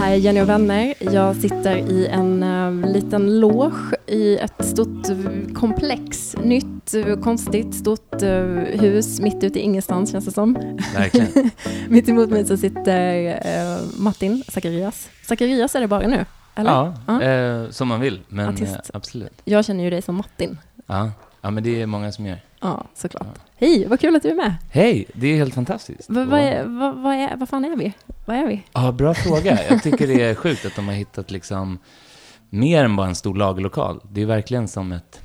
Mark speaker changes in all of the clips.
Speaker 1: Här är Jenny och vänner. Jag sitter i en uh, liten loge i ett stort komplex. Nytt, uh, konstigt, stort uh, hus mitt ute i ingenstans känns det som.
Speaker 2: Verkligen.
Speaker 1: mitt emot mig så sitter Martin Zacharias. Zacharias är det bara nu? Eller?
Speaker 2: Ja, ja. som man vill, men absolut.
Speaker 1: Jag känner ju dig som Martin.
Speaker 2: Ja. Ja, men det är många som gör.
Speaker 1: Ja, såklart. Ja. Hej, vad kul att du är med.
Speaker 2: Hej, det är helt fantastiskt.
Speaker 1: vad, är, vad, vad, är, vad fan är vi? Vad är vi?
Speaker 2: Ja, bra fråga. Jag tycker det är sjukt att de har hittat liksom mer än bara en stor lagerlokal. Det är verkligen som ett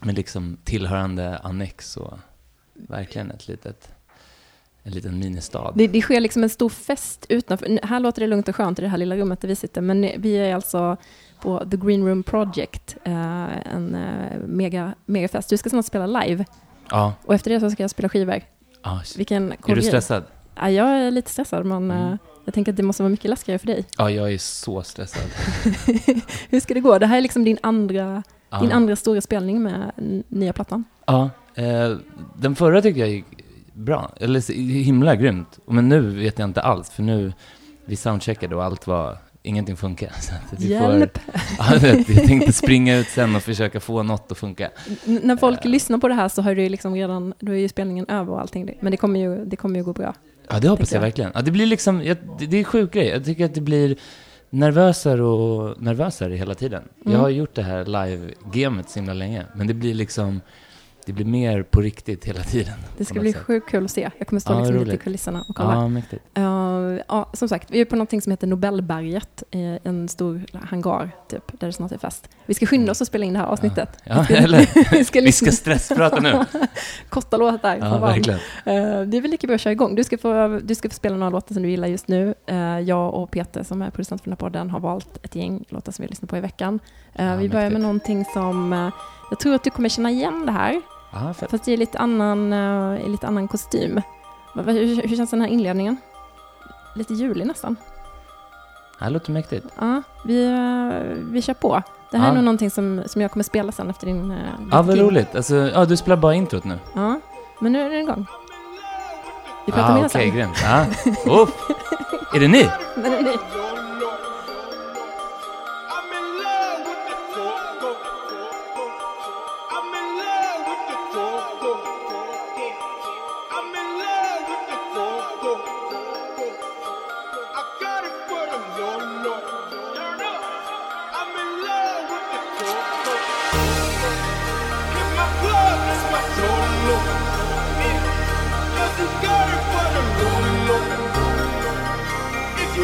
Speaker 2: med liksom tillhörande annex och verkligen ett litet en liten ministad.
Speaker 1: Det, det sker liksom en stor fest utanför. Här låter det lugnt och skönt i det här lilla rummet där vi sitter, men vi är alltså på The Green Room Project, eh, en eh, mega, megafest. Du ska snart spela live.
Speaker 2: Ja.
Speaker 1: Och efter det så ska jag spela skivor.
Speaker 2: Ja. Vilken är du stressad?
Speaker 1: Ja, jag är lite stressad, men mm. Eh, jag tänker att det måste vara mycket läskigare för dig.
Speaker 2: Ja, jag är så stressad.
Speaker 1: Hur ska det gå? Det här är liksom din andra, ja. din andra stora spelning med nya plattan.
Speaker 2: Ja, eh, den förra tycker jag gick bra, eller himla grymt. Men nu vet jag inte alls, för nu, vi soundcheckade och allt var ingenting funkar.
Speaker 1: Hjälp!
Speaker 2: Får, ja, vi tänkte springa ut sen och försöka få något att funka.
Speaker 1: N när folk uh, lyssnar på det här så har du liksom redan, då är ju spelningen över och allting. Men det kommer ju, det kommer ju gå bra.
Speaker 2: Ja, det hoppas jag, jag, verkligen. Ja, det blir liksom, jag, det, det är sjuk grej. Jag tycker att det blir nervösare och nervösare hela tiden. Mm. Jag har gjort det här live-gamet så himla länge, men det blir liksom det blir mer på riktigt hela tiden.
Speaker 1: Det ska bli sjukt kul att se. Jag kommer stå ja, liksom lite i kulisserna och kolla.
Speaker 2: Ja, mäktigt.
Speaker 1: Uh, ja, som sagt, vi är på något som heter Nobelberget, en stor hangar, typ, där det snart är fest. Vi ska skynda oss att spela in det här avsnittet.
Speaker 2: Ja, ja eller vi ska, vi ska stressprata nu.
Speaker 1: Korta låtar.
Speaker 2: Ja, verkligen.
Speaker 1: Uh, det är väl lika bra att köra igång. Du ska få, du ska få spela några låtar som du gillar just nu. Uh, jag och Peter, som är producent för den här podden, har valt ett gäng låtar som vi lyssnar på i veckan. Uh, vi börjar med någonting som jag tror att du kommer känna igen det här.
Speaker 2: Aha,
Speaker 1: Fast i lite annan, uh, i lite annan kostym. Hur, hur, känns den här inledningen? Lite julig nästan.
Speaker 2: Det här låter mäktigt.
Speaker 1: Ja, vi, uh, vi kör på. Det här ja. är nog någonting som, som jag kommer spela sen efter din... Uh,
Speaker 2: ja, vad roligt. Alltså, ja, du spelar bara introt nu?
Speaker 1: Ja, men nu är det igång. Vi pratar ah, mer
Speaker 2: sen. Okej, grymt. Ja. Oh. är det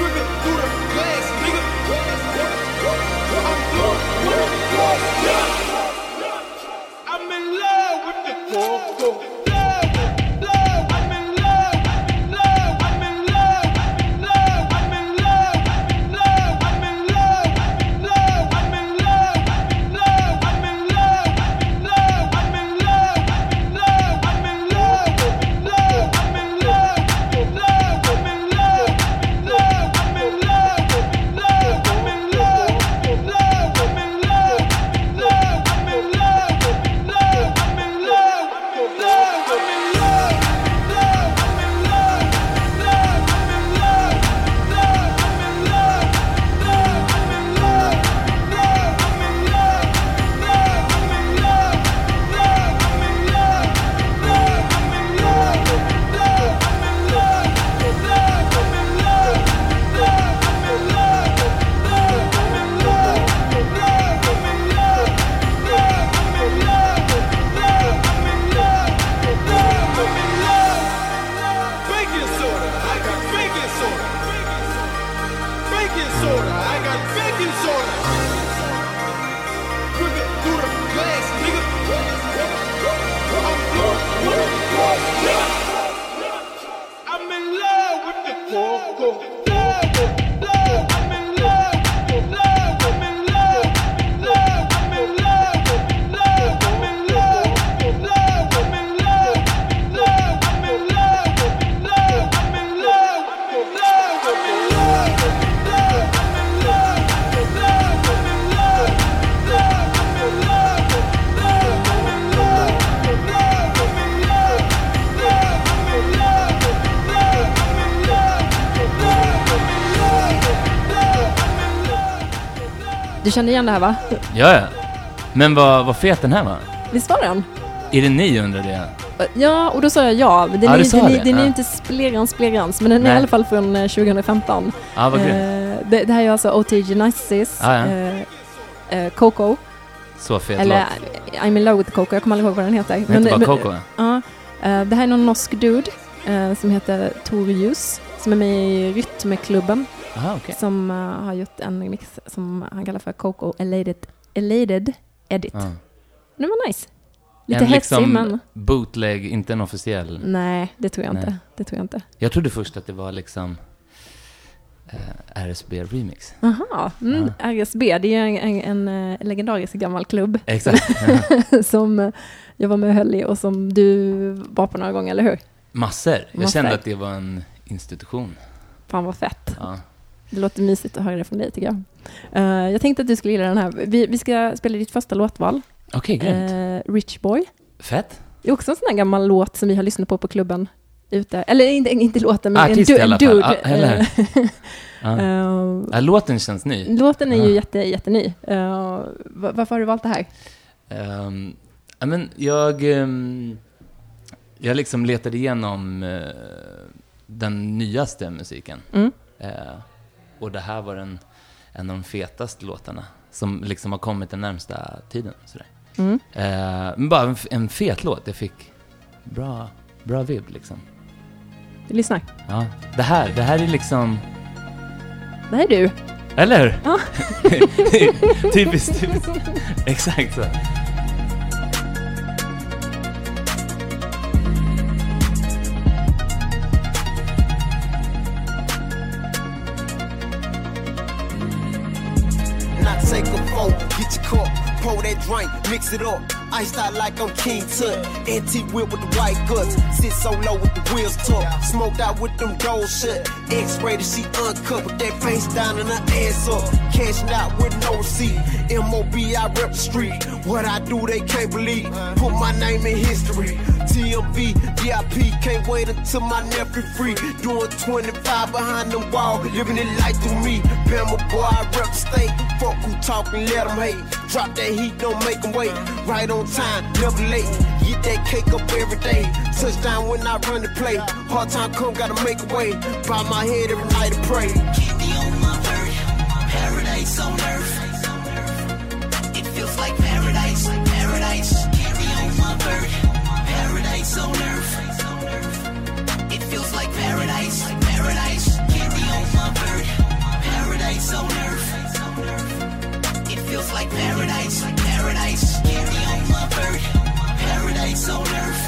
Speaker 3: Glass, nigga.
Speaker 1: Du känner igen det här va?
Speaker 2: Ja, ja. Men vad, vad fet den här var.
Speaker 1: Visst var den?
Speaker 2: Är det ni undrar det?
Speaker 1: Ja, och då sa jag ja. Den
Speaker 2: Ja,
Speaker 1: är, den, är-
Speaker 2: det.
Speaker 1: den är
Speaker 2: Ja.
Speaker 1: inte splegrans splegrans, men den är
Speaker 2: Nej.
Speaker 1: i alla fall från eh, 2015.
Speaker 2: Ja, vad.
Speaker 1: Eh, det, det här är alltså O.T. Genesis,
Speaker 2: Ja, ja.
Speaker 1: eh, eh, Coco,
Speaker 2: Så fet
Speaker 1: eller
Speaker 2: låt.
Speaker 1: I'm in love with Coco, jag kommer aldrig ihåg vad den heter.
Speaker 2: Den heter bara
Speaker 1: men-
Speaker 2: Coco.
Speaker 1: Ja, eh, det här är någon norsk dude eh, som heter Torius, som är med i Rytmeklubben,
Speaker 2: Aha, okej.
Speaker 1: som eh, har gjort en remix som han kallar för Coco Elated, Elated Edit.
Speaker 2: Ja.
Speaker 1: Den var nice. Lite
Speaker 2: en
Speaker 1: hetsig,
Speaker 2: liksom
Speaker 1: men
Speaker 2: bootleg, inte en officiell.
Speaker 1: nej, det tror jag
Speaker 2: Nej.
Speaker 1: inte. Det tror jag inte.
Speaker 2: Jag trodde först att det var liksom eh, RSB Remix.
Speaker 1: Aha, mm, RSB, det är en, en, en eh, legendarisk gammal klubb
Speaker 2: Exakt.
Speaker 1: som eh, jag var med och höll i och som du var på några gånger, eller hur?
Speaker 2: Massor. Jag
Speaker 1: Massor.
Speaker 2: kände att det var en institution.
Speaker 1: Fan vad fett.
Speaker 2: Ja.
Speaker 1: Det låter mysigt att höra det från dig tycker jag. Eh, jag tänkte att du skulle gilla den här. Vi, vi ska spela ditt första låtval.
Speaker 2: Okej, grymt.
Speaker 1: Eh, Rich Boy.
Speaker 2: Fett.
Speaker 1: Det är också en sån här gammal låt som vi har lyssnat på på klubben. Ute. Eller inte, inte låten, men
Speaker 2: Artist
Speaker 1: en,
Speaker 2: i
Speaker 1: du,
Speaker 2: alla
Speaker 1: en
Speaker 2: fall.
Speaker 1: dude.
Speaker 2: Ja, eller
Speaker 1: eh,
Speaker 2: Ja, låten känns ny.
Speaker 1: låten är ju jätte, jätteny. Uh, varför har du valt det här?
Speaker 2: Um, ja, men jag, ehm, jag liksom letade igenom eh, den nyaste musiken.
Speaker 1: Mm.
Speaker 2: Eh, och det här var en, en av de fetaste låtarna som liksom har kommit den närmsta tiden. Sådär.
Speaker 1: Mm.
Speaker 2: Eh, men bara en, en fet låt. Jag fick bra, bra vibb liksom.
Speaker 1: Vi lyssnar.
Speaker 2: Ja, det här, det här är liksom...
Speaker 1: Det här är du.
Speaker 2: Eller?
Speaker 1: Ja.
Speaker 2: typiskt, typiskt. Exakt så.
Speaker 4: Drink, mix it up. Iced out like I'm King Tut. Antique whip with the white guts. Sit so low with the wheels tucked. Smoked out with them doors shut. X-rated, she uncut with that face down and her ass up. Cashing out with no receipt. MOB, I rep the street. What I do, they can't believe. Put my name in history. TMV, VIP, can't wait until my nephew free. Doing 25 behind the wall, living it life through me. Bama boy, I rep state. Fuck who talking, let them hate. Drop that heat, don't make them wait. Right on time, never late. Get that cake up every day. Touchdown when I run the play. Hard time come, gotta make a way. Bow my head every night and pray.
Speaker 5: On my bird, paradise on earth. It feels like paradise, paradise. Candy on my bird, paradise on earth. It feels like paradise, paradise. Candy on my bird, paradise on earth. It feels like paradise, paradise. Candy on my bird, paradise on earth.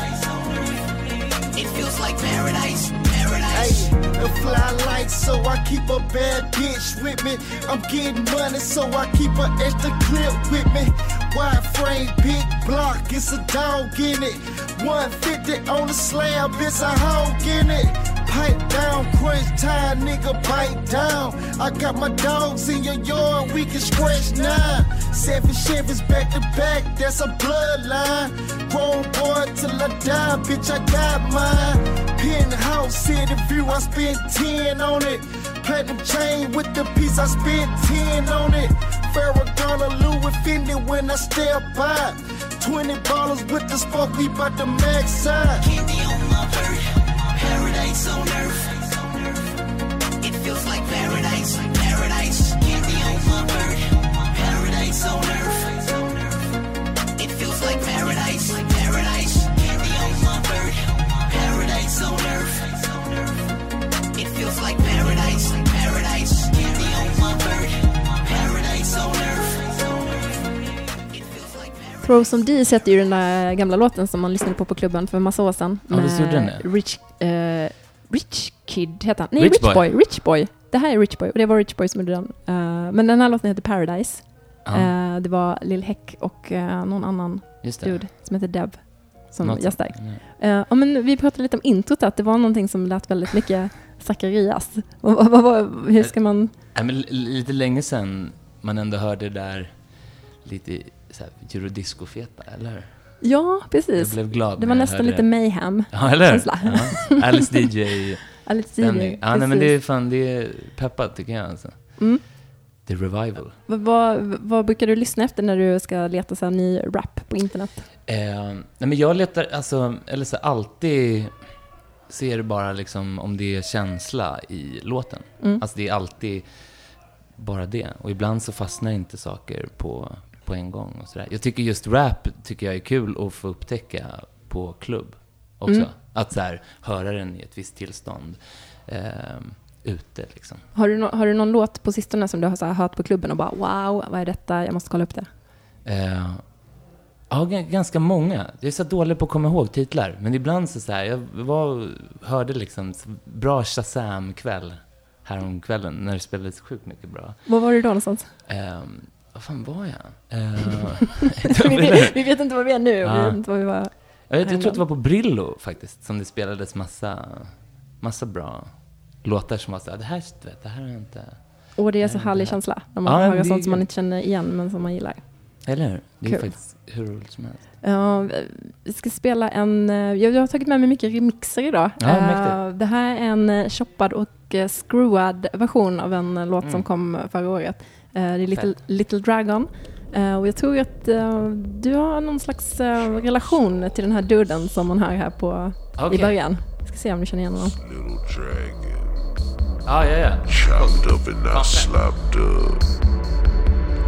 Speaker 5: It feels like paradise, paradise.
Speaker 4: Hey, the fly lights, so I keep a bad bitch with me. I'm getting money, so I keep an extra clip with me. Wide frame, big block, it's a dog in it. 150 on the slab, it's a hog in it. Pipe down, crunch time, nigga, bite down. I got my dogs in your yard, we can scratch now. Seven Chevys back to back, that's a bloodline. Grown boy till I die, bitch, I got mine. Penthouse city view, I spent 10 on it. Platinum chain with the piece, I spent 10 on it. Ferragamo, Louis Fendi when I step by. 20 ballers with the smoke, we bout the max side.
Speaker 5: Candy on my bird, paradise on earth. It feels like paradise, paradise. Candy on my bird, paradise on earth. It feels like paradise, paradise. Candy on my bird, paradise on earth. It feels like paradise.
Speaker 1: Throw Some D sätter ju den där gamla låten som man lyssnade på på klubben för en massa år sedan.
Speaker 2: Ja, visst gjorde den det?
Speaker 1: Rich, eh, Rich Kid heter han. Nej,
Speaker 2: Rich
Speaker 1: Rich,
Speaker 2: Boy.
Speaker 1: Boy. Rich Boy. det här är Rich Boy och det var Rich Boy som gjorde den. Uh, men den här låten heter Paradise. Uh, det var Lil Heck och uh, någon annan dude som heter Deb som
Speaker 2: Något
Speaker 1: gästar.
Speaker 2: Ja.
Speaker 1: Uh, ja, men vi pratade lite om introt, att det var någonting som lät väldigt mycket Zacharias. Hur ska man...
Speaker 2: Nej, men li- lite länge sedan man ändå hörde det där lite så här, eurodisco-feta, eller?
Speaker 1: Ja,
Speaker 2: Jag
Speaker 1: precis.
Speaker 2: blev glad
Speaker 1: Det var
Speaker 2: jag
Speaker 1: nästan lite
Speaker 2: det.
Speaker 1: mayhem.
Speaker 2: Ja, eller
Speaker 1: känsla.
Speaker 2: ja. Alice.
Speaker 1: Ja, lite tidigare.
Speaker 2: Ja, nej, men det är fan, det är peppat tycker jag alltså.
Speaker 1: Mm.
Speaker 2: The Revival.
Speaker 1: Vad, vad, vad brukar du lyssna efter när du ska leta så här ny rap på internet?
Speaker 2: Eh, nej men jag letar, alltså, eller så alltid ser bara liksom om det är känsla i låten.
Speaker 1: Mm.
Speaker 2: Alltså det är alltid bara det. Och ibland så fastnar inte saker på, på en gång och sådär. Jag tycker just rap tycker jag är kul att få upptäcka på klubb också.
Speaker 1: Mm.
Speaker 2: Att så här, höra den i ett visst tillstånd eh, ute liksom.
Speaker 1: Har du, no, har du någon låt på sistone som du har så här hört på klubben och bara wow, vad är detta? Jag måste kolla upp det.
Speaker 2: Eh, ja, ganska många. Jag är så dålig på att komma ihåg titlar. Men ibland så, så här, jag var, hörde liksom bra Shazam-kväll häromkvällen när det spelades sjukt mycket bra.
Speaker 1: Var var du då någonstans?
Speaker 2: Eh, vad fan var jag? Eh,
Speaker 1: vi, vi, vi vet inte var vi är nu.
Speaker 2: Ja.
Speaker 1: Vi vet inte var vi var.
Speaker 2: jag, vet, jag tror att det var på Brillo faktiskt, som det spelades massa, massa bra låtar som var så här, det här, vet, det här är inte...
Speaker 1: Och det är så
Speaker 2: Nej,
Speaker 1: härlig känsla. När man
Speaker 2: Ja,
Speaker 1: hör
Speaker 2: det-
Speaker 1: sånt som man inte känner igen men som man gillar.
Speaker 2: Eller hur? Det är
Speaker 1: Kul.
Speaker 2: faktiskt hur roligt som helst.
Speaker 1: Ja, vi ska spela en... eh, Jag jag har tagit med mig mycket remixer idag.
Speaker 2: Ja,
Speaker 1: Eh,
Speaker 2: mäktigt.
Speaker 1: det här är en eh, choppad och eh, screwad version av en eh, låt som
Speaker 2: Mm.
Speaker 1: kom förra året. Eh, Det är Little. Little Dragon. Eh, Och jag tror att eh, du har någon slags relation till den här duden som man hör här på,
Speaker 2: Okej.
Speaker 1: i början. Jag ska se om du känner igen honom.
Speaker 6: Little dragon,
Speaker 2: Ja, ja, ja.
Speaker 6: chopped up and slapped up.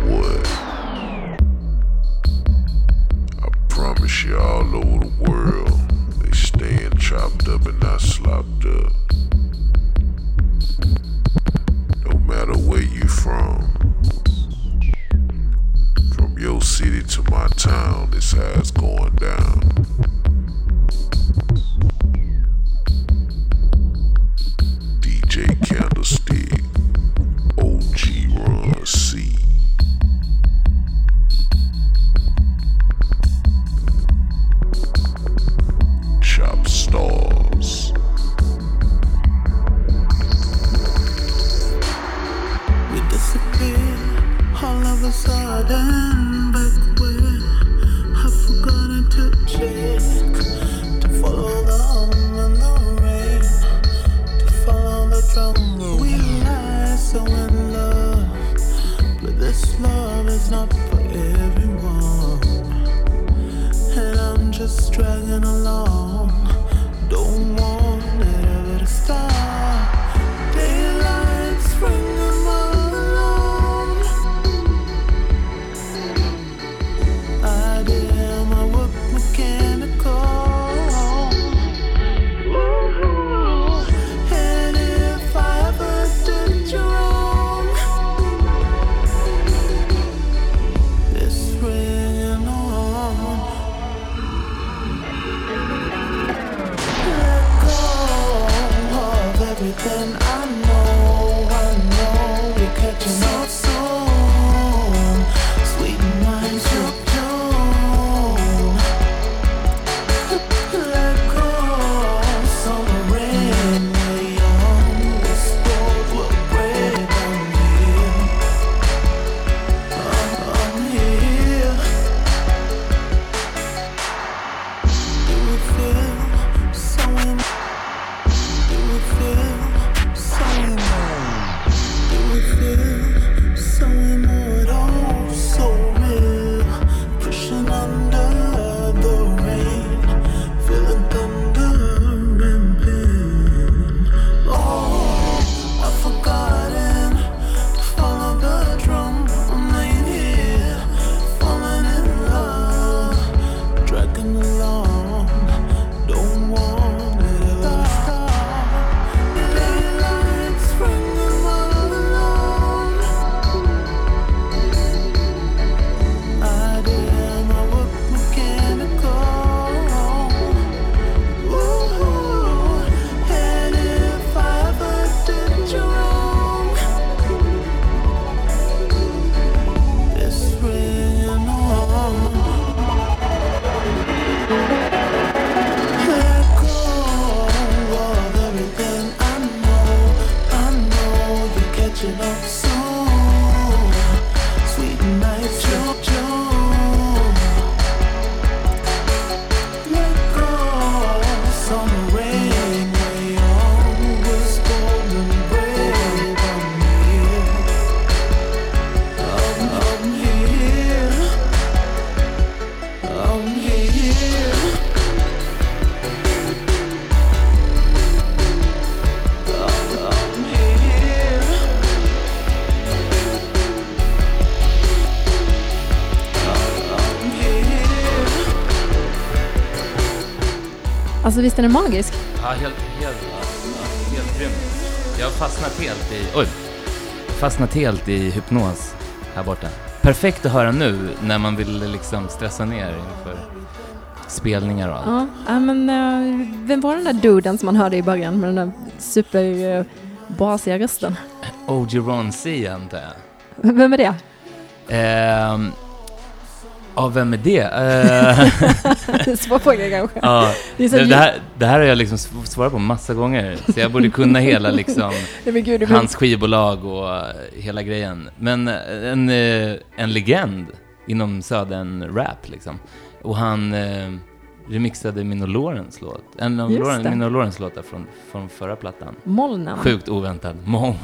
Speaker 6: What? I promise you, all over the world, they stand chopped up and not slopped up. Matter where you from, from your city to my town, this it's going down. DJ Candlestick,
Speaker 1: visst är den magisk?
Speaker 2: Ja, helt, helt, helt grym. Jag har fastnat helt i, oj, fastnat helt i hypnos här borta. Perfekt att höra nu när man vill liksom stressa ner inför spelningar och allt.
Speaker 1: Ja, men eh, vem var den där duden som man hörde i början med den där super uh, basiga rösten?
Speaker 2: O.G. Ron C antar jag.
Speaker 1: Vem är det?
Speaker 2: Ehm, ja, vem är det? Eh,
Speaker 1: Svår fråga kanske.
Speaker 2: ja,
Speaker 1: Det
Speaker 2: det, här, det här har jag liksom sv- svarat på massa gånger, så jag borde kunna hela liksom
Speaker 1: Nej, gud,
Speaker 2: hans skivbolag och eh, hela grejen. Men eh, en, en legend inom södern rap liksom. Och han eh, remixade Minno Lorentz låt. En av Loren. Minno Lorentz låtar från, från förra plattan.
Speaker 1: Molnen.
Speaker 2: Sjukt oväntad. Moln.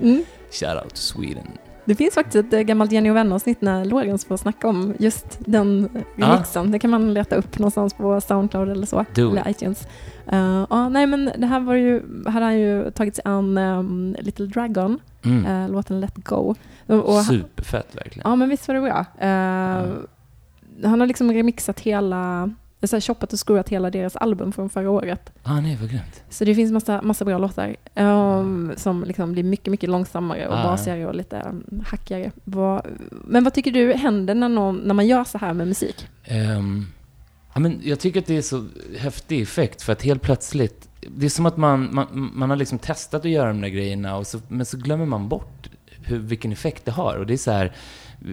Speaker 1: Mm.
Speaker 2: Shout out to Sweden.
Speaker 1: Det finns faktiskt ett eh, gammalt Jenny och vänner-avsnitt när Lorenz får snacka om just den eh, remixen. Det kan man leta upp någonstans på Soundcloud eller så.
Speaker 2: Do
Speaker 1: eller iTunes. Uh, ja, nej men det här var ju, hade han ju tagit sig an um, Little Dragon,
Speaker 2: Mm.
Speaker 1: eh, låten Let Go. Och,
Speaker 2: Superfett verkligen.
Speaker 1: ja men visst var det bra. Eh, Han har liksom remixat hela, så här, shoppat och screwat hela deras album från förra året.
Speaker 2: Ah, nej, vad grymt.
Speaker 1: Så det finns massa, massa bra låtar um, som liksom blir mycket, mycket långsammare och
Speaker 2: Ah.
Speaker 1: basigare och lite um, hackigare. Vad, men vad tycker du händer när, någon, när man gör så här med musik?
Speaker 2: Ehm, ja, men jag tycker att det är så häftig effekt, för att helt plötsligt, det är som att man, man, man har liksom testat att göra de där grejerna, och så, men så glömmer man bort hur, vilken effekt det har. Och det är så här,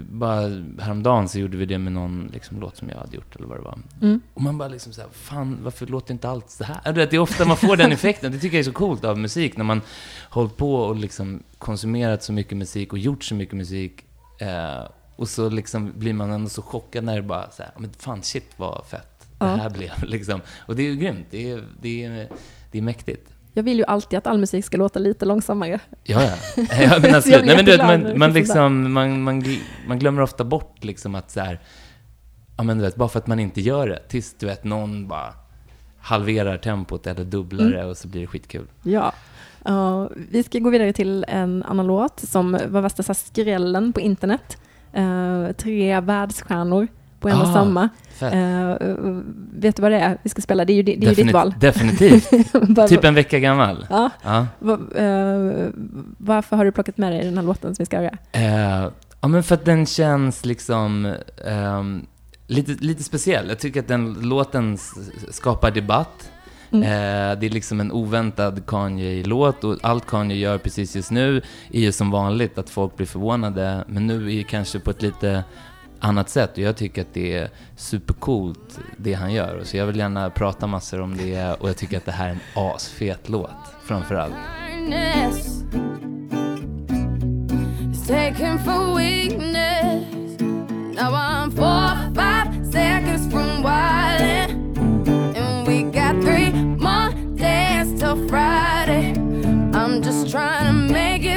Speaker 2: bara häromdagen så gjorde vi det med någon liksom, låt som jag hade gjort, eller vad det var.
Speaker 1: Mm.
Speaker 2: Och man bara liksom så här, fan, varför låter inte allt så här? Vet, Det är ofta man får den effekten. Det tycker jag är så coolt av musik, när man hållit på och liksom konsumerat så mycket musik och gjort så mycket musik. Eh, och så liksom blir man ändå så chockad när det bara så här, men fan shit vad fett
Speaker 1: Ja.
Speaker 2: det här blev liksom. Och det är ju grymt. Det är, det är, det är mäktigt.
Speaker 1: Jag vill ju alltid att all musik ska låta lite långsammare.
Speaker 2: Ja, ja. ja men absolut. Nej, men du vet, man, man, liksom, man, man, man glömmer ofta bort liksom att så här, ja men du vet, bara för att man inte gör det, tills du vet någon bara halverar tempot eller dubblar
Speaker 1: Mm.
Speaker 2: det och så blir det skitkul.
Speaker 1: Ja. Uh, vi ska gå vidare till en annan låt som var värsta skrällen på internet. Uh, tre världsstjärnor på en och
Speaker 2: Ah,
Speaker 1: samma. Uh, uh, vet du vad det är vi ska spela? Det är ju, di- det är ditt val.
Speaker 2: Definitivt. Typ en vecka gammal.
Speaker 1: Ja.
Speaker 2: Ja.
Speaker 1: Eh, varför har du plockat med dig den här låten som vi ska höra?
Speaker 2: Eh, ja, men för att den känns liksom ehm, lite, lite speciell. Jag tycker att den låten skapar debatt.
Speaker 1: Mm.
Speaker 2: Eh, det är liksom en oväntad Kanye-låt och allt Kanye gör precis just nu är ju som vanligt att folk blir förvånade, men nu är det kanske på ett lite annat sätt och jag tycker att det är supercoolt det han gör. Så jag vill gärna prata massor om det och jag tycker att det här är en asfet låt framförallt.
Speaker 7: taken for weakness. Now I'm four, five seconds from wildin', and we got three more days till Friday. I'm just trying to make it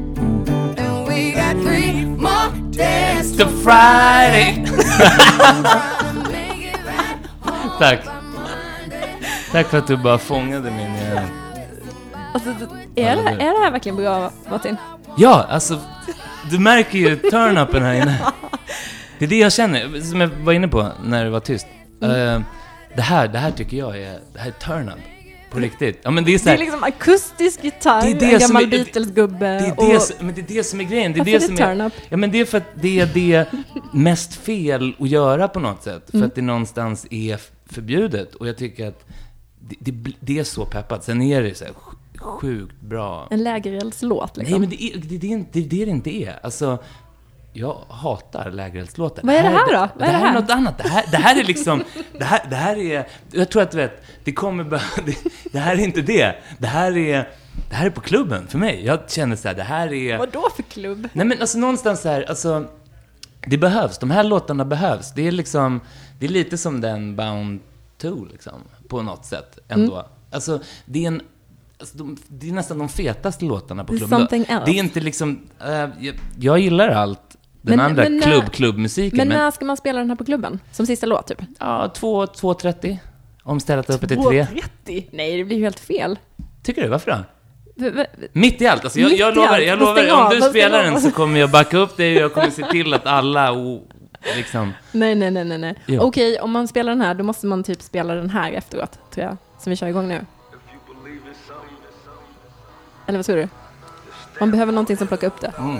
Speaker 7: days
Speaker 2: The Friday! Tack. Tack för att du bara fångade min... eh,
Speaker 1: Alltså, är, det, är det här verkligen bra, Martin?
Speaker 2: Ja, alltså, du märker ju turn-upen här inne. Det är det jag känner, som jag var inne på när det var tyst.
Speaker 1: Mm.
Speaker 2: Eh, det här, det här tycker jag är, det här är turn-up. På riktigt. Ja men det är så
Speaker 1: Det är
Speaker 2: här,
Speaker 1: liksom akustisk gitarr,
Speaker 2: Det är det
Speaker 1: en
Speaker 2: som
Speaker 1: gammal Beatles-gubbe
Speaker 2: det är
Speaker 1: och...
Speaker 2: det, som- men det är det som är grejen. Det är det
Speaker 1: är det
Speaker 2: som är, ja men det är för att det är det mest fel att göra på något sätt. För
Speaker 1: Mm.
Speaker 2: att det någonstans är förbjudet. Och jag tycker att det, det, det är så peppat. Sen är det så här sj- sjukt bra.
Speaker 1: En lägerelslåt liksom.
Speaker 2: Nej, men det är det, är inte, det, är det inte är. Alltså, jag hatar lägerelslåtar.
Speaker 1: Vad är det här då? Vad
Speaker 2: det,
Speaker 1: är det
Speaker 2: här är något annat. Det här, det här är liksom, det här, det här är, jag tror att du vet, det kommer bara, det, det här är inte det. Det här är, det här är på klubben för mig. Jag känner så här, det här är...
Speaker 1: Vadå för klubb?
Speaker 2: Nej men alltså någonstans så här, alltså, det behövs. De här låtarna behövs. Det är liksom, det är lite som den Bound to liksom, på något sätt ändå.
Speaker 1: Mm.
Speaker 2: Alltså, det är en, alltså, de, det är nästan de fetaste låtarna på klubben. Det är inte liksom, eh, jag, jag gillar allt, den
Speaker 1: Men-
Speaker 2: andra
Speaker 1: men när-
Speaker 2: klubb, klubbmusiken.
Speaker 1: Men
Speaker 2: Men,
Speaker 1: när ska man spela den här på klubben? Som sista låt typ?
Speaker 2: ja, 2, 2.30. Omställt uppe till 3.
Speaker 1: 2.30? Nej, det blir ju helt fel.
Speaker 2: Tycker du? Varför då? Mitt i allt. Alltså jag, jag lovar, jag lovar om
Speaker 1: av,
Speaker 2: du spelar den så kommer jag backa upp dig och jag kommer se till att alla, oh, liksom...
Speaker 1: Nej, nej, nej, nej. nej.
Speaker 2: Ja.
Speaker 1: Okej, om man spelar den här, då måste man typ spela den här efteråt, tror jag. Som vi kör igång nu. Eller vad tror du? Man behöver någonting som plockar upp det.
Speaker 2: Men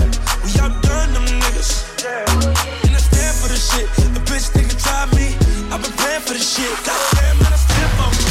Speaker 8: And I stand for the shit. A bitch nigga try me. I've been praying for the shit. Goddamn, man, I stand for Everything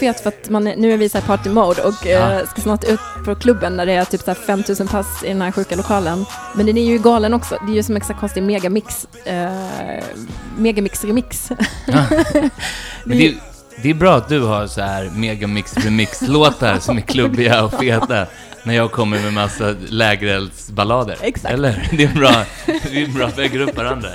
Speaker 2: fet
Speaker 1: för att man nu är vi i så här party mode och
Speaker 2: Ja.
Speaker 1: eh, ska snart ut på klubben där det är typ så här 5000 pass i den här sjuka lokalen. Men den är ju galen också. Det är ju som en konstig megamix. Eh, megamix remix.
Speaker 2: Men det, det är bra att du har så här megamix remix-låtar som är klubbiga och feta när jag kommer med massa lägereldsballader.
Speaker 1: Exakt.
Speaker 2: Eller? Det är bra. Vi är bra, väger upp varandra.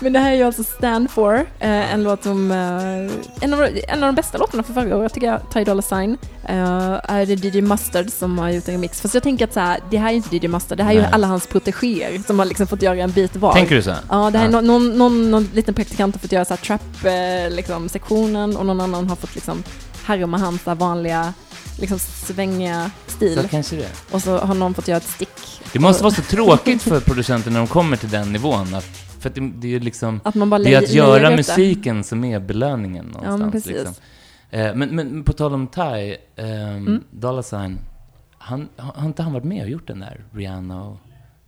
Speaker 1: Men det här är ju alltså Stand For, eh, en låt som, eh, en, av, en av de bästa låtarna för förra året tycker jag, Ty Dolla Sign, eh, är det DJ Mustard som har gjort en remix. Fast jag tänker att så här, det här är inte DJ Mustard, det här är ju alla hans protegéer som har liksom fått göra en bit var.
Speaker 2: Tänker du så?
Speaker 1: Ja, det här är någon, någon, någon, någon liten praktikant har fått göra så här trap, eh, liksom, sektionen och någon annan har fått liksom härma hans vanliga, liksom svängiga stil.
Speaker 2: Så kanske det.
Speaker 1: Och så har någon fått göra ett stick.
Speaker 2: Det måste vara så tråkigt för producenter när de kommer till den nivån. Att, för att det, det är ju liksom...
Speaker 1: Att man bara
Speaker 2: det är att göra musiken som är belöningen någonstans.
Speaker 1: men precis.
Speaker 2: Liksom. Eh, men, men på tal om Ty, ehm,
Speaker 1: Mm.
Speaker 2: Dollar Sign, han, har inte han varit med och gjort den där Rihanna och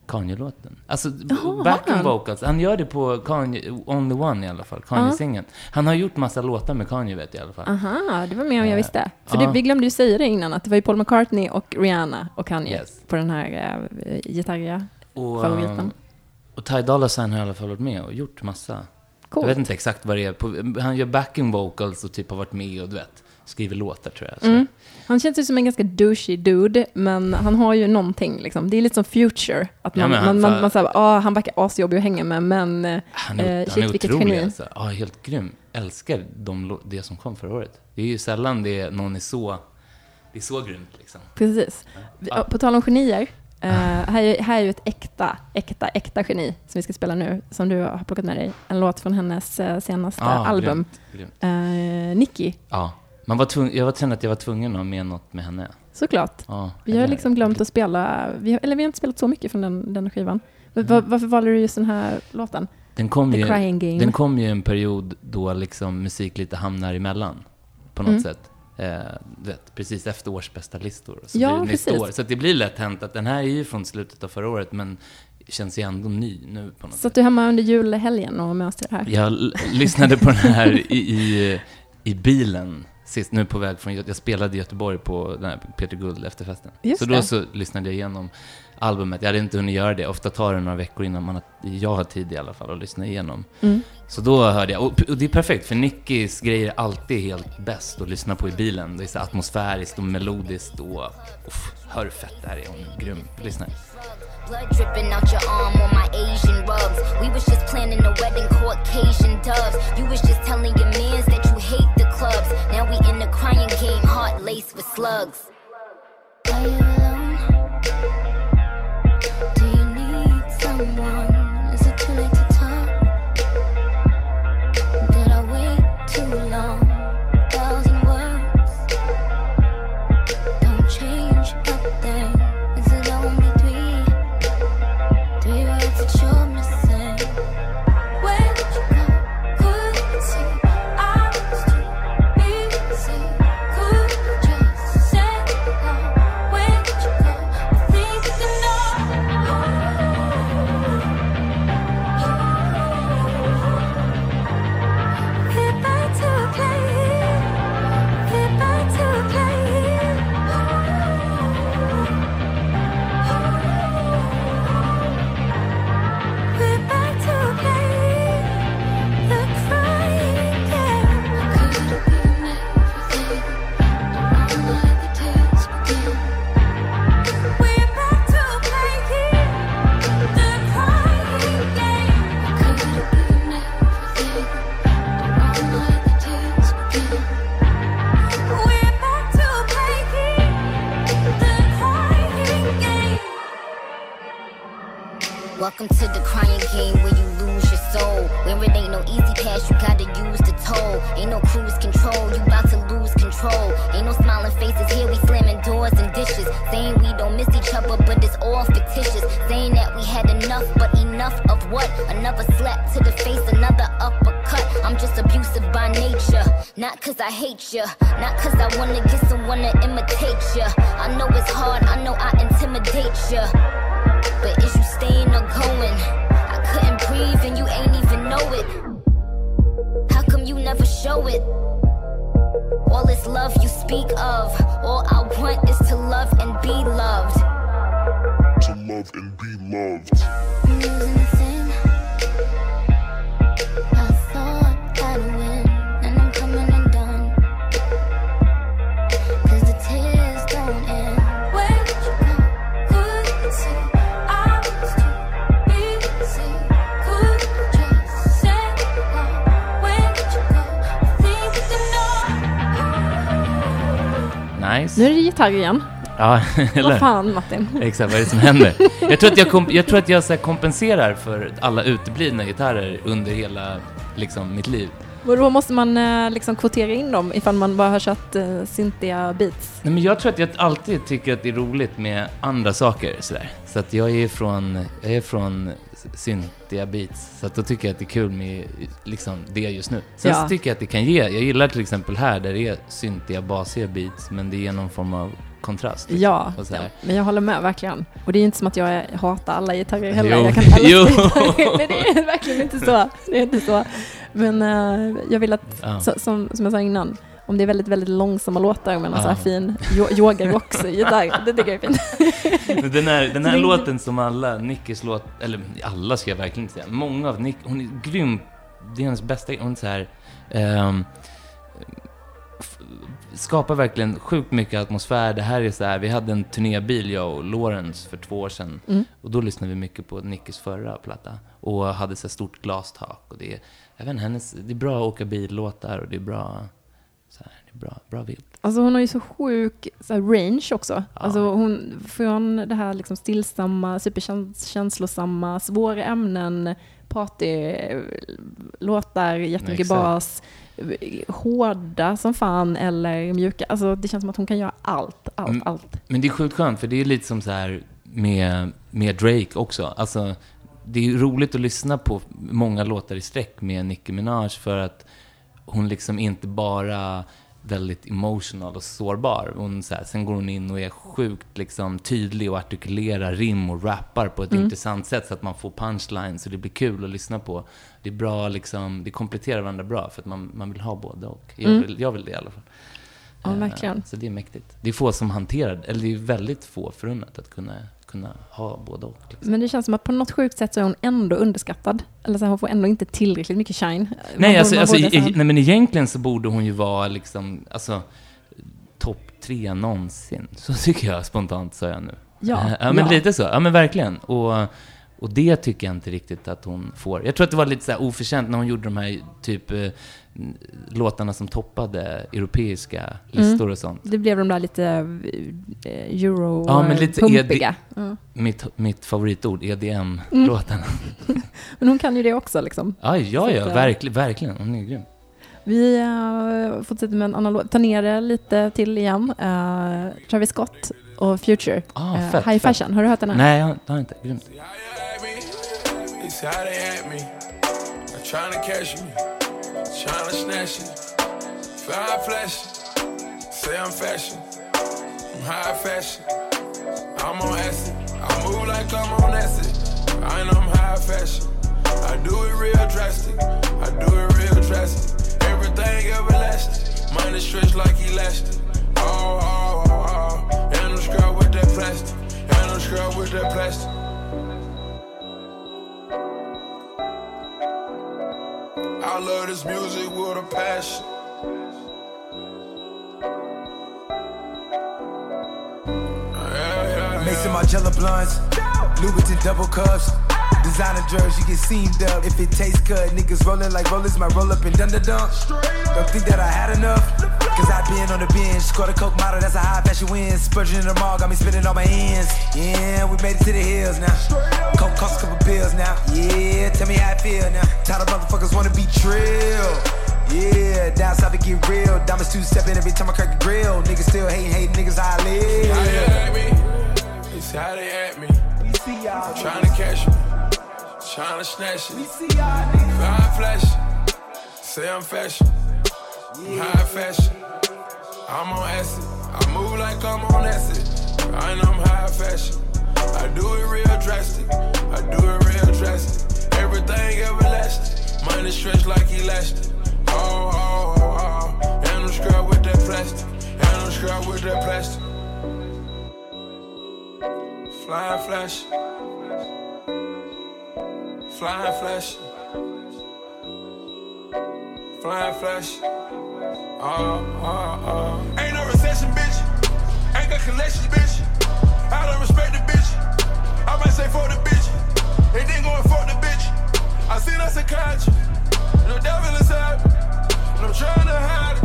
Speaker 2: Kanye-låten? Alltså,
Speaker 1: Jaha,
Speaker 2: backing vocals. Han gör det på Kanye, Only One i alla fall, Kanye-singeln. Han har gjort massa låtar med Kanye vet jag i alla fall.
Speaker 1: Aha, det var mer än jag
Speaker 2: Eh,
Speaker 1: visste. För
Speaker 2: ja.
Speaker 1: det, vi glömde ju säga det innan, att det var ju Paul McCartney och Rihanna och Kanye
Speaker 2: Yes.
Speaker 1: på den här äh, gitarriga
Speaker 2: Och, Ty Dolla Sign har i alla fall varit med och gjort massa.
Speaker 1: Coolt.
Speaker 2: Jag vet inte exakt vad det är. Han gör backing vocals och typ har varit med och du vet, skriver låtar tror jag.
Speaker 1: Mm. Han känns ju som en ganska douchey dude, men han har ju någonting liksom. Det är lite som Future. Att
Speaker 2: Ja,
Speaker 1: man,
Speaker 2: men han-
Speaker 1: man, man, man säger, ah, han verkar asjobbig att hänga med, men eh,
Speaker 2: Han är,
Speaker 1: eh,
Speaker 2: han är
Speaker 1: shit vilket
Speaker 2: otrolig
Speaker 1: geni.
Speaker 2: alltså. Ja, helt grym. Älskar de, det som kom förra året. Det är ju sällan det någon är så, det är så grymt liksom.
Speaker 1: Precis.
Speaker 2: Ja.
Speaker 1: På tal om genier, eh, här, är, här är ju ett äkta, äkta, äkta geni som vi ska spela nu, som du har plockat med dig. En låt från hennes eh, senaste
Speaker 2: Ja,
Speaker 1: album,
Speaker 2: grymt, grymt.
Speaker 1: eh, Nicky.
Speaker 2: Ja, man var tvung, jag var kände att jag var tvungen att med något med henne.
Speaker 1: Såklart.
Speaker 2: Ja,
Speaker 1: Vi har liksom glömt att spela, vi har, eller vi har inte spelat så mycket från den, den skivan. Men var, varför valde du just den här låten?
Speaker 2: Den kom,
Speaker 1: The
Speaker 2: ju, den kom ju en period då liksom musik lite hamnar emellan. På något
Speaker 1: Mm.
Speaker 2: sätt. Eh, vet, precis efter årsbästa listor. Så
Speaker 1: Ja,
Speaker 2: blir
Speaker 1: precis.
Speaker 2: år. Så det blir lätt hänt att den här är ju från slutet av förra året men känns ju ändå ny nu på något
Speaker 1: Satt du hemma under julhelgen och möste det här?
Speaker 2: Jag lyssnade på den här i, i, i bilen sist, nu på väg från. Jag spelade i Göteborg på den här Peter Guld efterfesten.
Speaker 1: Just
Speaker 2: så då
Speaker 1: det.
Speaker 2: så lyssnade jag igenom albumet. Jag hade inte hunnit göra det. Ofta tar det några veckor innan man har, jag har tid i alla fall att lyssna igenom.
Speaker 1: Mm.
Speaker 2: Så då hörde jag, och, och det är perfekt för Nickis grejer är alltid helt bäst att lyssna på i bilen. Det är så atmosfäriskt och melodiskt och uff, hör hur fett det här är. Hon är grym. Lyssna.
Speaker 9: Blood dripping out your arm on my Asian rugs. We was just planning a wedding, Caucasian doves. You was just telling your mans that you hate the clubs. Now we in the crying game, heart laced with slugs.
Speaker 1: Nu är det gitarr igen.
Speaker 2: Ja, eller?
Speaker 1: Vad fan Martin?
Speaker 2: Exakt, vad är det som händer? Jag tror att jag, jag, tror att jag så kompenserar för alla uteblivna gitarrer under hela liksom, mitt liv.
Speaker 1: Och då måste man eh, liksom kvotera in dem ifall man bara har kört uh, Cynthia Beats.
Speaker 2: Nej, men jag tror att jag alltid tycker att det är roligt med andra saker sådär. Så att jag är från, jag är från Cynthia Beats, så att då tycker jag att det är kul med liksom, det just nu. Sen
Speaker 1: Ja.
Speaker 2: så tycker jag att det kan ge, jag gillar till exempel här där det är Cynthia basiga beats, men det ger någon form av kontrast. liksom.
Speaker 1: Ja,
Speaker 2: här.
Speaker 1: men jag håller med verkligen. Och det är inte som att jag är- hatar alla gitarrer heller.
Speaker 2: Jo.
Speaker 1: Jag kan alla
Speaker 2: Jo.
Speaker 1: Nej, det är verkligen inte så. Det är inte så. Men eh, jag vill att,
Speaker 2: Ja.
Speaker 1: så, som, som jag sa innan, om det är väldigt, väldigt långsamma låtar med någon här fin yo- yogarocksgitarr, det tycker jag är fint.
Speaker 2: Men den här, den här låten som alla, Nickis låt, eller alla ska jag verkligen inte säga, många av Nick, hon är grym, det är hennes bästa, hon är så här, f- skapar verkligen sjukt mycket atmosfär. Det här är så här, vi hade en turnébil, jag och Lawrence, för två år sedan.
Speaker 1: Mm.
Speaker 2: Och då lyssnade vi mycket på Nickis förra platta. Och hade så här stort glastak. Och det är, jag vet inte, hennes, det är bra att åka bil-låtar och det är bra, så här, det är bra, bra vilt.
Speaker 1: Alltså hon har ju så sjuk så range också. Alltså hon, från det här liksom stillsamma, superkänslosamma, svåra ämnen, partylåtar, jättemycket
Speaker 2: Exakt.
Speaker 1: bas, hårda som fan eller mjuka. Alltså det känns som att hon kan göra allt, allt,
Speaker 2: Mm.
Speaker 1: allt.
Speaker 2: Men det är sjukt skönt, för det är lite som så här med, med Drake också. Alltså, det är roligt att lyssna på många låtar i sträck med Nicki Minaj för att hon liksom inte bara väldigt emotional och sårbar. Hon, så här, sen går hon in och är sjukt liksom, tydlig och artikulerar rim och rappar på ett
Speaker 1: Mm.
Speaker 2: intressant sätt så att man får punchlines och det blir kul att lyssna på. Det är bra, liksom, det kompletterar varandra bra för att man, man vill ha både och. Jag,
Speaker 1: Mm.
Speaker 2: vill, jag vill det i alla fall.
Speaker 1: Ja,
Speaker 2: Eh,
Speaker 1: verkligen.
Speaker 2: Så det är mäktigt. Det är få som hanterar eller det är väldigt få förunnat att kunna, kunna ha både och. Liksom.
Speaker 1: Men det känns som att på något sjukt sätt så är hon ändå underskattad. Eller så här, hon får ändå inte tillräckligt mycket shine.
Speaker 2: Nej, alltså,
Speaker 1: man
Speaker 2: alltså,
Speaker 1: borde
Speaker 2: e- nej, men egentligen så borde hon ju vara liksom, alltså, topp tre någonsin. Så tycker jag spontant, sa jag nu.
Speaker 1: Ja,
Speaker 2: ja men
Speaker 1: ja.
Speaker 2: lite så. Ja, men verkligen. Och, och det tycker jag inte riktigt att hon får. Jag tror att det var lite så här oförtjänt när hon gjorde de här typ eh, låtarna som toppade europeiska listor och sånt.
Speaker 1: Det blev de där lite eh, euro
Speaker 2: Ja, men lite
Speaker 1: pumpiga.
Speaker 2: ED,
Speaker 1: Ja.
Speaker 2: mitt, mitt favoritord, EDM-låtarna.
Speaker 1: Men hon kan ju det också liksom.
Speaker 2: Ja, ja,
Speaker 1: Så
Speaker 2: ja,
Speaker 1: eh,
Speaker 2: verkligen, verkligen. Hon är grym.
Speaker 1: Vi uh, fortsätter med en annan låt. Ta ner det lite till igen. Eh, Travis Scott och Future.
Speaker 2: Ah,
Speaker 1: Eh,
Speaker 2: fett,
Speaker 1: High
Speaker 2: fett.
Speaker 1: Fashion. Har du hört den här?
Speaker 2: Nej, jag har inte. Grymt.
Speaker 8: To snatch it. Fly flash. Say I'm fashion. I'm high fashion. I'm on acid. I move like I'm on acid. I know I'm high fashion. I do it real drastic. I do it real drastic. Everything everlasting. Money stretch like elastic. Oh, oh, oh, oh. And I'm scrub with that plastic. And I'm scrub with that plastic. I love this music with a passion.
Speaker 10: Mason Margiela blunts, Louboutin double cups. Designer drugs, you get seamed up. If it tastes good, niggas rolling like rollers, might roll up and dun dunk. Don't think that I had enough. Cause I been on the bench, scored a coke model, that's a high fashion win. Spurgeon in the mall, got me spinning all my ends. Yeah, we made it to the hills now. Coke cost a couple bills now. Yeah, tell me how I feel now. Tired of motherfuckers wanna be trill. Yeah, down south to get real. Diamonds two stepping every time I crack the grill. Niggas still hating, hating niggas how I live.
Speaker 8: How they at me? Say how they at me. You see y'all. Trying to catch me. Trying to snatch it. Fly flash. Say I'm fashion. I'm high fashion. I'm on acid. I move like I'm on acid. I know I'm high fashion. I do it real drastic. I do it real drastic. Everything everlasting. Money stretched like elastic. Oh, oh, oh, oh. And I'm scrub with that plastic. And I'm scrub with that plastic. Flying flash. Flying flash. Flying flash. Oh, oh, oh. Ain't no recession, bitch. Ain't got collections, bitch. I don't respect the bitch. I might say for the bitch. And then go and fuck the bitch. I seen us a country. No devil inside. me, And I'm trying to hide it.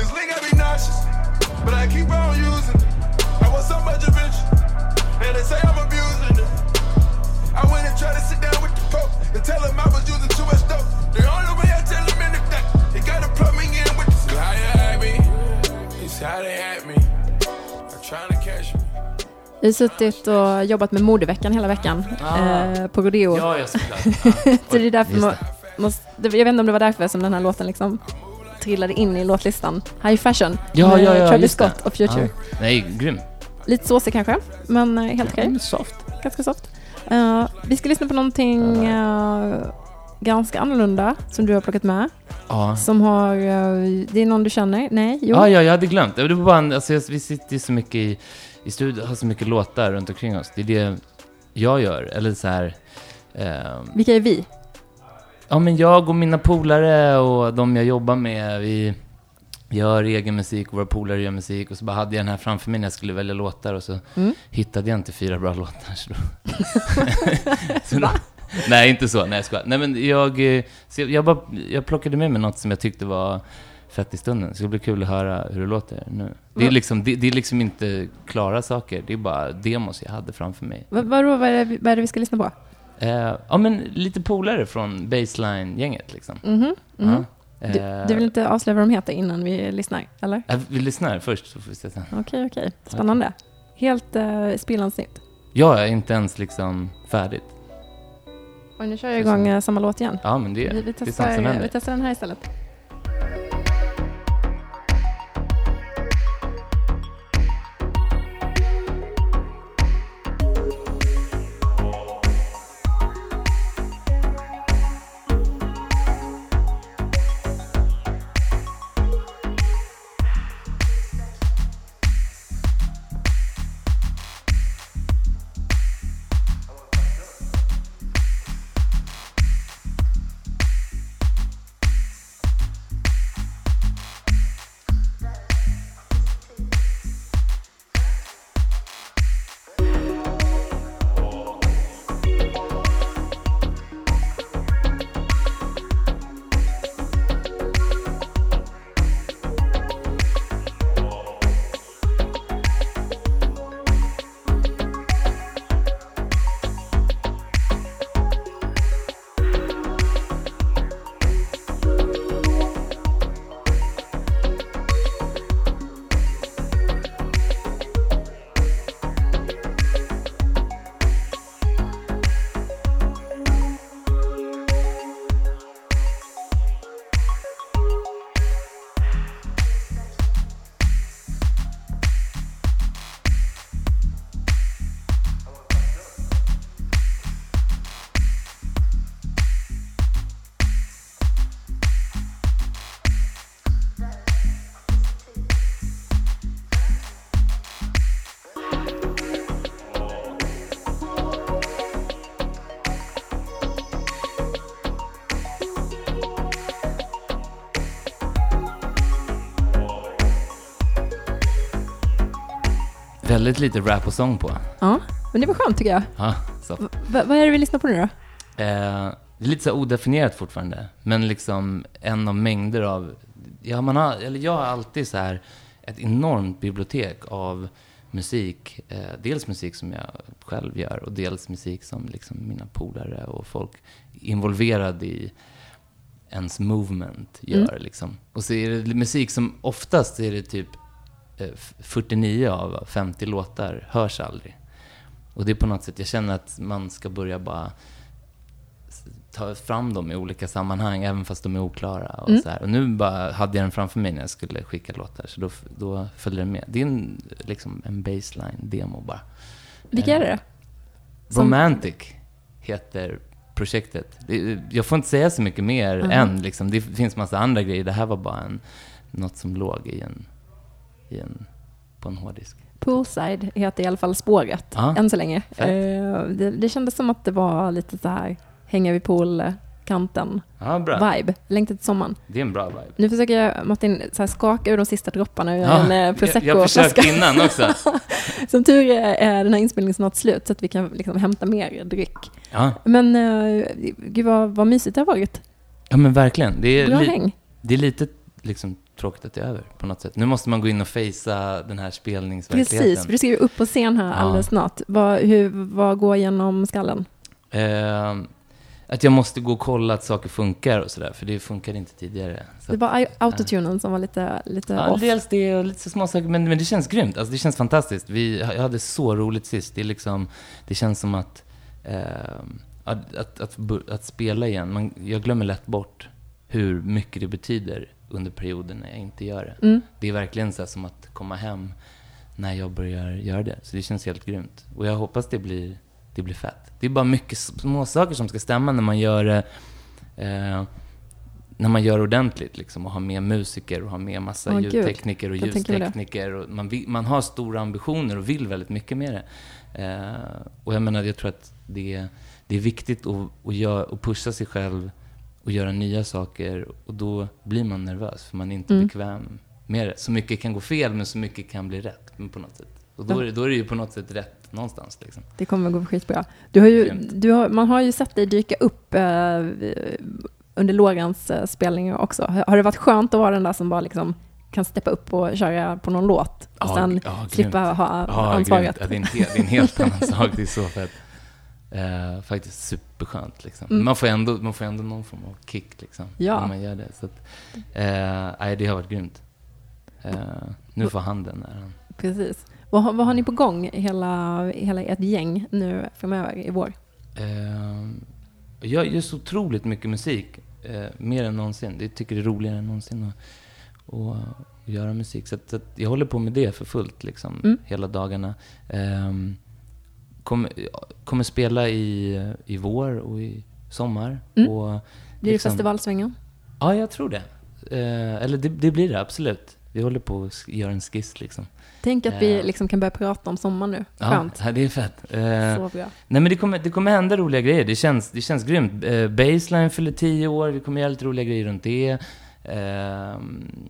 Speaker 8: This link got me nauseous. But I keep on using it. I want so much bitch. And they say I'm abusing it. I went and tried to sit down with the Pope and tell him I was using too much dope. The only way I tell him
Speaker 1: Jag har suttit och jobbat med modeveckan hela veckan
Speaker 2: Ah.
Speaker 1: eh, på Rodeo.
Speaker 2: Ja, ja, såklart.
Speaker 1: Så det är därför man, måste, jag vet inte om det var därför som den här låten liksom trillade in i låtlistan. High Fashion
Speaker 2: Ja,
Speaker 1: med
Speaker 2: ja, ja,
Speaker 1: Travis
Speaker 2: just det.
Speaker 1: Scott och Future.
Speaker 2: Ja. Nej, grym.
Speaker 1: Lite såsig kanske, men eh, helt okej.
Speaker 2: Mm, soft.
Speaker 1: Ganska soft. Eh, vi ska lyssna på någonting eh, ganska annorlunda som du har plockat med.
Speaker 2: Ja.
Speaker 1: Som har, eh, det är någon du känner? Nej? Jo?
Speaker 2: Ja, ja, jag hade glömt. Det var bara en, alltså, vi sitter ju så mycket i, i studion, har så mycket låtar runt omkring oss. Det är det jag gör. Eller så här... ehm,
Speaker 1: Vilka är vi?
Speaker 2: Ja, men jag och mina polare och de jag jobbar med, vi gör egen musik och våra polare gör musik. Och så bara hade jag den här framför mig när jag skulle välja låtar och så
Speaker 1: Mm.
Speaker 2: hittade jag inte fyra bra låtar. Så då... så då... Nej, inte så. Nej, jag skojar. Nej, men jag, eh, jag, jag, bara, jag plockade med mig något som jag tyckte var fett i stunden. Så det blir kul att höra hur det låter nu. Det är liksom, det, det är liksom inte klara saker. Det är bara demos jag hade framför mig.
Speaker 1: Vad, vad, är det, vad är det vi ska lyssna på?
Speaker 2: Eh, ja, men lite polare från Baseline-gänget liksom.
Speaker 1: Mhm, mhm.
Speaker 2: Ja.
Speaker 1: Du,
Speaker 2: Eh,
Speaker 1: du vill inte avslöja vad de heter innan vi lyssnar, eller?
Speaker 2: Jag vill lyssna först, så får vi se sen.
Speaker 1: Okej, okej. Spännande. Helt uh, nytt.
Speaker 2: Jag är inte ens liksom färdigt.
Speaker 1: Och nu kör jag igång eh, samma låt igen.
Speaker 2: Ja, men det,
Speaker 1: vi, vi,
Speaker 2: det är
Speaker 1: testar,
Speaker 2: som händer.
Speaker 1: vi testar den här istället.
Speaker 2: Väldigt lite rap och sång på.
Speaker 1: Ja, men det var skönt tycker jag.
Speaker 2: Ja, så.
Speaker 1: V- vad är det vi lyssnar på nu då?
Speaker 2: Eh, det är lite så odefinierat fortfarande, men liksom en av mängder av... Ja, man har, eller jag har alltid så här ett enormt bibliotek av musik. Eh, dels musik som jag själv gör och dels musik som liksom mina polare och folk involverade i ens movement gör.
Speaker 1: Mm.
Speaker 2: Liksom. Och så är det musik som oftast är det typ 49 av 50 låtar hörs aldrig. Och det är på något sätt, jag känner att man ska börja bara ta fram dem i olika sammanhang, även fast de är oklara. Och,
Speaker 1: Mm.
Speaker 2: så här. och nu bara hade jag den framför mig när jag skulle skicka låtar, så då, då följde den med. Det är en, liksom en baseline-demo bara.
Speaker 1: Vilka är det
Speaker 2: Eh,
Speaker 1: då? Som-
Speaker 2: Romantic heter projektet. Jag får inte säga så mycket mer
Speaker 1: Mhm.
Speaker 2: än liksom. Det finns massa andra grejer. Det här var bara en, något som låg i en, en, på en hårddisk.
Speaker 1: Poolside heter i alla fall spåret,
Speaker 2: Ja.
Speaker 1: än så länge. Eh, det, det kändes som att det var lite så här, hänga vid poolkanten
Speaker 2: Ja, bra.
Speaker 1: vibe. Längtar till sommaren.
Speaker 2: Det är en bra vibe.
Speaker 1: Nu försöker jag, Martin, så här, skaka ur de sista dropparna ur
Speaker 2: Ja,
Speaker 1: en eh,
Speaker 2: jag,
Speaker 1: prosecco
Speaker 2: jag försökte innan också.
Speaker 1: Som tur är är den här inspelningen snart slut så att vi kan liksom hämta mer dryck.
Speaker 2: Ja,
Speaker 1: Men uh, gud vad, vad mysigt det har varit.
Speaker 2: ja men verkligen. Det är,
Speaker 1: Bra häng.
Speaker 2: det är lite liksom, tråkigt att det är över på något sätt. Nu måste man gå in och fejsa den här spelningsverkligheten.
Speaker 1: Precis, för du ska ju upp på scen här
Speaker 2: Ja.
Speaker 1: alldeles snart. Vad, hur, vad går genom skallen?
Speaker 2: Eh, att jag måste gå och kolla att saker funkar och sådär, för det funkar inte tidigare. Så
Speaker 1: Det var autotunen som var lite, lite
Speaker 2: Ja,
Speaker 1: off.
Speaker 2: dels det och lite så små saker, men, men det känns grymt. Alltså, det känns fantastiskt. Vi, jag hade så roligt sist. Det, är liksom, det känns som att, eh, att, att, att, att spela igen, man, jag glömmer lätt bort hur mycket det betyder under perioden när jag inte gör det.
Speaker 1: Mm.
Speaker 2: Det är verkligen så som att komma hem när jag börjar göra det. Så det känns helt grymt. Och jag hoppas det blir, det blir fett. Det är bara mycket små saker som ska stämma när man gör det eh, när man gör ordentligt liksom, och har med musiker och har med massa
Speaker 1: gud.
Speaker 2: ljudtekniker och ljustekniker. Och man, vill, man har stora ambitioner och vill väldigt mycket med det. Eh, och jag menar, jag tror att det, det är viktigt att, att, göra, att pusha sig själv och göra nya saker. Och då blir man nervös, för man är inte
Speaker 1: Mm.
Speaker 2: bekväm med det. Så mycket kan gå fel, men så mycket kan bli rätt på något sätt. Och då,
Speaker 1: Ja.
Speaker 2: är, det, då är det ju på något sätt rätt någonstans. Liksom.
Speaker 1: Det kommer gå skitbra. Du har ju, du har, man har ju sett dig dyka upp eh, under Lorans eh, spelningar också. Har har det varit skönt att vara den där som bara liksom kan steppa upp och köra på någon låt och
Speaker 2: Ja,
Speaker 1: sen
Speaker 2: grymt.
Speaker 1: slippa ha
Speaker 2: Ja,
Speaker 1: ansvaret?
Speaker 2: Ja, det, är en helt, det är en helt annan sak. Det är så fett. Eh, faktiskt superskönt. Liksom.
Speaker 1: Mm.
Speaker 2: Man, får ändå, man får ändå någon form av kick liksom,
Speaker 1: Ja.
Speaker 2: när man gör det. Så att, eh, det har varit grymt. Eh, nu får han den när han...
Speaker 1: Precis. Vad, har- vad har ni på gång, hela, hela ert gäng, nu framöver i vår?
Speaker 2: Eh, jag gör så otroligt mycket musik. Eh, mer än någonsin. Jag tycker det är roligare än någonsin att, att, att göra musik. Så, att, att jag håller på med det för fullt liksom,
Speaker 1: Mm.
Speaker 2: hela dagarna. Eh, kommer, kommer spela i, i vår och i sommar.
Speaker 1: Mm.
Speaker 2: Och
Speaker 1: Blir det
Speaker 2: liksom-
Speaker 1: festivalsvängen?
Speaker 2: Ja, jag tror det. Eh, eller det, det blir det, absolut. Vi håller på att göra en skiss liksom.
Speaker 1: Tänk att vi
Speaker 2: Eh.
Speaker 1: liksom kan börja prata om sommar nu. Skönt.
Speaker 2: ja, det är fett. Eh,
Speaker 1: Så bra.
Speaker 2: Nej men det kommer, det kommer hända roliga grejer. Det känns, det känns grymt. Eh, Baseline fyller tio år, vi kommer göra lite roliga grejer runt det. Ehm,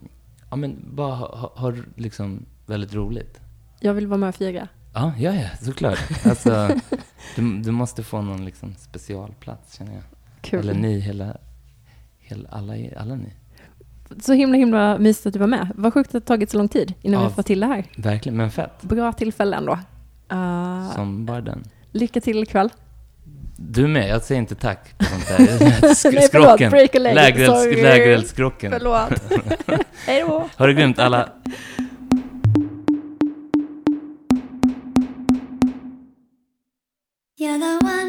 Speaker 2: ja men bara ha, ha, ha liksom väldigt roligt.
Speaker 1: Jag vill vara med och fira.
Speaker 2: Ja, ja, ja såklart. Alltså, du, du måste få någon liksom specialplats känner jag.
Speaker 1: Kul.
Speaker 2: Eller ni, hela, hela alla, alla ni.
Speaker 1: Så himla himla mysigt att du var med. Vad sjukt att det har tagit så lång tid innan
Speaker 2: Ja.
Speaker 1: vi får till det här.
Speaker 2: Verkligen, men fett.
Speaker 1: Bra tillfälle ändå. Uh,
Speaker 2: Som bara den.
Speaker 1: lycka till ikväll.
Speaker 2: Du med, jag säger inte tack på sånt där. Sk-
Speaker 1: Nej, förlåt,
Speaker 2: skrocken. Lägereldsskrocken.
Speaker 1: Förlåt. Hej då.
Speaker 2: Ha det grymt alla.
Speaker 9: You're the one